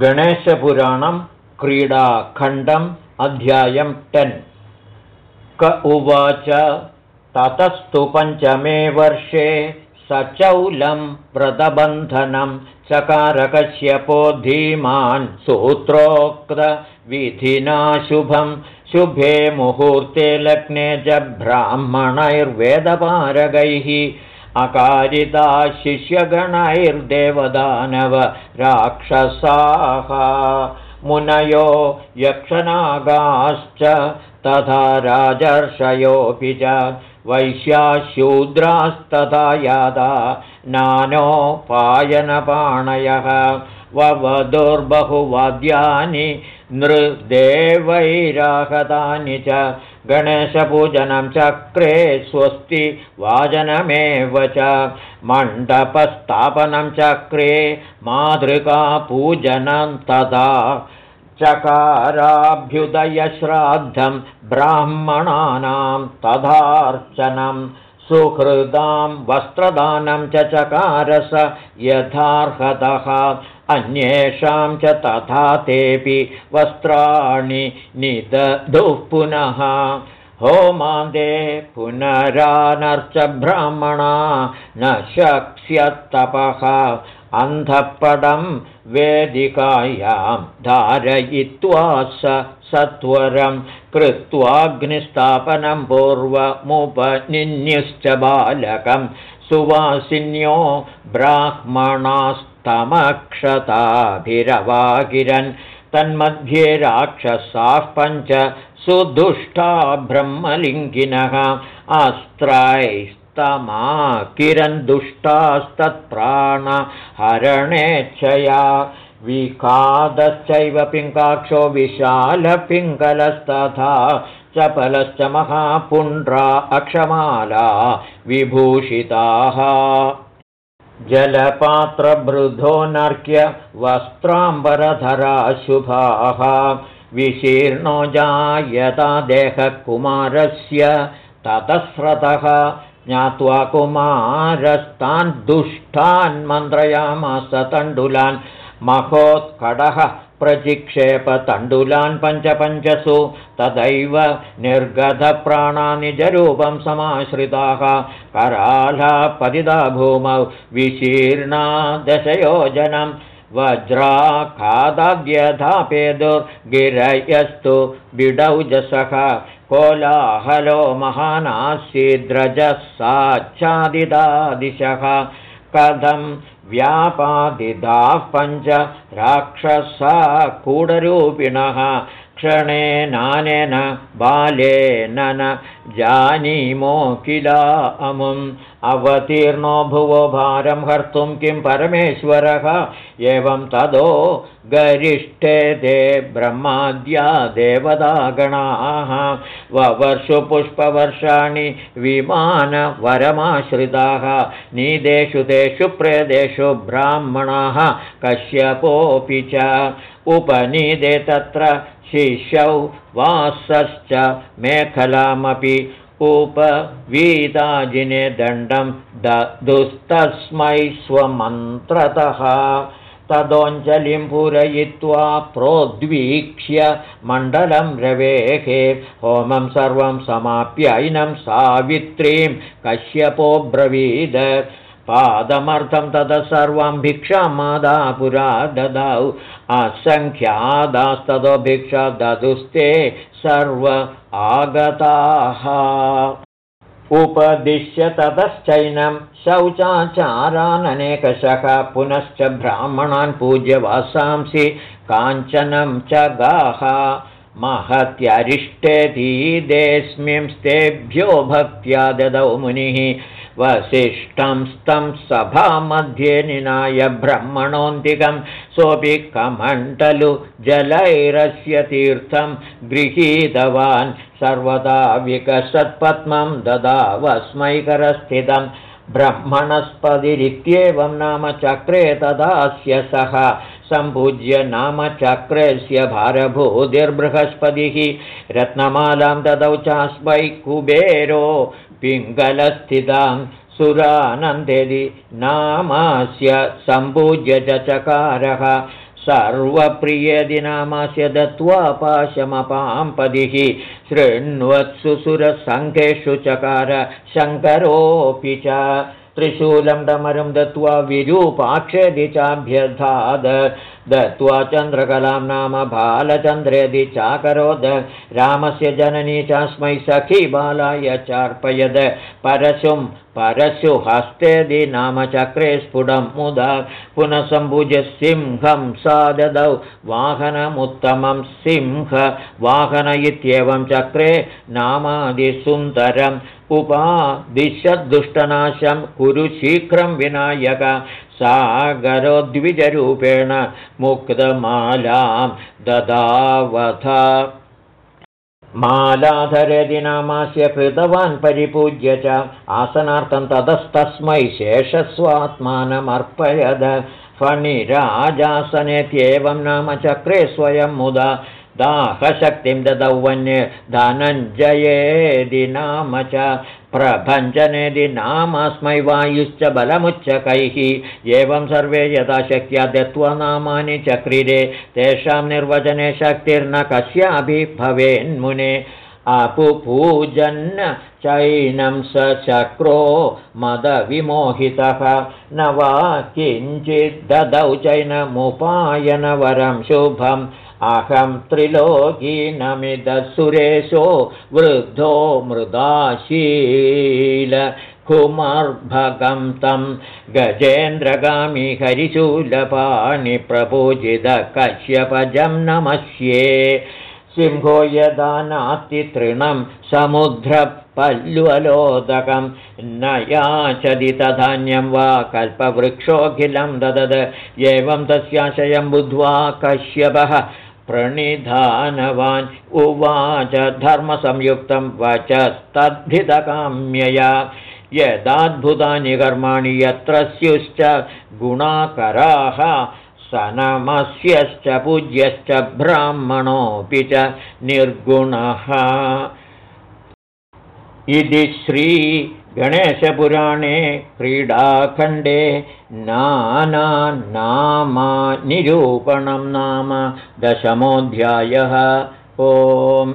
गणेशपुराणं क्रीडाखण्डम् अध्यायं टेन्। क उवाच ततस्तु पञ्चमे वर्षे सचौलं व्रतबन्धनं चकारकस्यपो धीमान् सूत्रोक्तविधिना शुभं शुभे मुहूर्ते लग्ने च ब्राह्मणैर्वेदपारगैः अकारिता शिष्यगणैर्देवदानव राक्षसाः। मुनयो यक्षनागाश्च तथा राजर्षयोऽपि च वैश्याशूद्रास्तथा यादा नानोपायनपाणयः ववधुर्बहुवाद्यानि नृदेवैराहतानि च गणेशपूजनं चक्रे स्वस्ति वाजनमेव च मण्डपस्थापनं चक्रे मातृकापूजनं तथा चकाराभ्युदयश्राद्धं ब्राह्मणानां तथार्चनं सुहृदां वस्त्रदानं च चकारस यथार्हतः। अन्येषां च तथा तेऽपि वस्त्राणि निदधुः पुनः। होमादे पुनरानर्च ब्राह्मणा न शक्ष्यत्तपः अन्धपडं वेदिकायां धारयित्वा स सत्वरं कृत्वाग्निस्थापनं पूर्वमुपनिन्युश्च बालकं सुवासिन्यो ब्राह्मणास्तमक्षताभिरवागिरन् तन्मध्ये राक्षसाः पञ्च सुदुष्टा ब्रह्मलिङ्गिनः अस्त्रैः किरन् दुष्टास्तत्प्राणहरणेच्छया विखादश्चैव पिङ्गाक्षो विशालपिङ्गलस्तथा। चपलश्च महापुण्ड्रा अक्षमाला विभूषिताः। जलपात्रभृधो नर्क्य वस्त्राम्बरधरा शुभाः विशीर्णो जायता देहकुमारस्य ततस्रतः ज्ञात्वा कुमारस्तान् दुष्टान् मन्त्रयामास तण्डुलान् महोत्कडः प्रचिक्षेपतण्डुलान् पञ्चपञ्चसु तदैव निर्गतप्राणानिजरूपं समाश्रिताः करालापतिदा भूमौ विशीर्णा दशयोजनं वज्राखादाद्यधापेदुर्गिरयस्तु बिडौजसः कोलाहलो महानासीद्रजः साच्छादिदादिशः कथं व्यापादिदाः पञ्च राक्षसा कूडरूपिणः क्षणेनानेन बालेन न जानीमो किला अमुम्। अवतीर्णो भुवो भारं हर्तुं किं परमेश्वरः? एवं तदो गरिष्ठे ते ब्रह्माद्या देवतागणाः। ववर्षु पुष्पवर्षाणि विमानवरमाश्रिताः। नीदेषु तेषु प्रेदेषु ब्राह्मणाः। कश्यपोऽपि च उपनीदे तत्र शिशौ वासश्च मेखलामपि उपवीताजिने दण्डं ददुस्तस्मै स्वमन्त्रतः। तदोञ्जलिं पूरयित्वा प्रोद्वीक्ष्य मण्डलं रवेः। होमं सर्वं समाप्यैनं सावित्रीं कश्यपोऽब्रवीद पादमर्थं ततः सर्वं भिक्षामादा पुरा ददौ असङ्ख्यादास्ततो भिक्षा ददुस्ते सर्व आगताः। उपदिश्य ततश्चैनं शौचाचाराननेकशः पुनश्च ब्राह्मणान् पूज्य वासांसि काञ्चनं च गाः। महत्यरिष्टेतीदेऽस्मिंस्तेभ्यो भक्त्या ददौ मुनिः वसिष्ठं स्तं सभामध्ये निनाय ब्रह्मणोऽन्तिकं सोऽपि कमण्डलु जलैरस्य तीर्थं गृहीतवान्। सर्वदा विकसत्पद्मं ददावस्मैकरस्थितं ब्रह्मणस्पतिरित्येवं नाम चक्रे तदास्य सः सम्पूज्य नाम चक्रस्य भारभूतिर्बृहस्पतिः। रत्नमालां ददौ चास्मै कुबेरो पिङ्गलस्थितां सुरानन्देदि नामास्य सम्पूज्य च चकारः सर्वप्रियदि नामास्य दत्त्वा पाशमपाम्पदिः शृण्वत्सु सुरसङ्घेषु चकार शङ्करोऽपि च त्रिशूलं डमरं दत्त्वा विरूपाक्षेदि चाभ्यधाद दत्त्वा चन्द्रकलां नाम बालचन्द्रेदि चाकरोद। रामस्य जननी चास्मै सखी बालाय चार्पयद। परशुं परशुहस्तेदि नाम चक्रे स्फुटं मुदा पुनः सम्भुज सिंहं सा ददौ वाहनमुत्तमं सिंह वाहन इत्येवं चक्रे नामादिसुन्दरम् उपादिशद्दुष्टनाशं कुरु शीघ्रं विनायक सागरोद्विजरूपेण मुक्तमालां ददावथ मालाधरदि नामास्य कृतवान् परिपूज्य च आसनार्थं ततस्तस्मै शेषस्वात्मानमर्पयद फणिराजासनेत्येवं नाम चक्रे स्वयं मुदा दाहशक्तिं ददौ वन्ये धनञ्जयेदि नाम च प्रभञ्जनेदि नामस्मै वायुश्च बलमुच्चकैः। एवं सर्वे यथा शक्या दत्त्वा नामानि चक्रिरे तेषां निर्वचने शक्तिर्न कस्यापि भवेन्मुने अपुपूजन् चैनं स चक्रो मदविमोहितः। न वा किञ्चिद्ददौ चैनमुपायनवरं शुभम् अहं त्रिलोकीनमिदसुरेशो वृद्धो मृदाशील कुमर्भगं तं गजेन्द्रगामि हरिशूलपाणि प्रपूजितकश्यपजं नमस्ये। सिंहो यदा नास्ति तृणं समुद्रपल्ल्वलोदकं न याचति तधान्यं वा कल्पवृक्षोऽखिलं ददद। एवं तस्याशयं बुद्ध्वा कश्यपः प्रणिधानवान् उवाच धर्मसंयुक्तं वचस्तद्धितकाम्यया। यदाद्भुतानि कर्माणि यत्र स्युश्च गुणाकराः सनमस्यश्च पूज्यश्च ब्राह्मणोऽपि च निर्गुणः। इति श्री गणेशपुराणे क्रीडाखण्डे नानानामानिरूपणं नाम दशमोऽध्यायः। ओम्